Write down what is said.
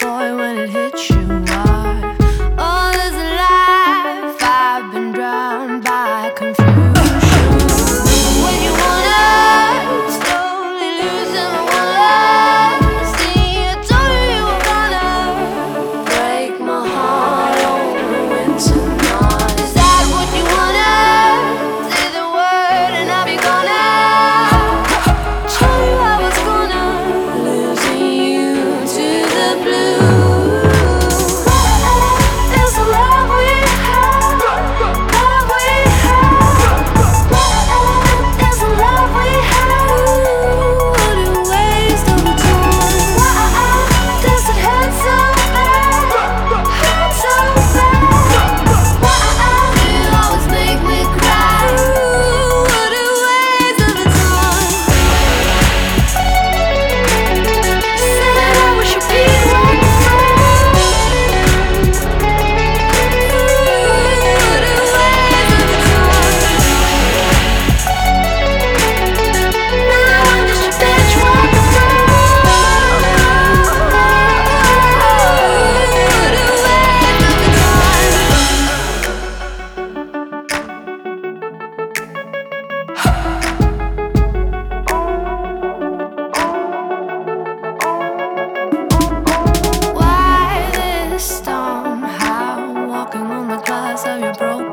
boy, when it hits you. time you broke.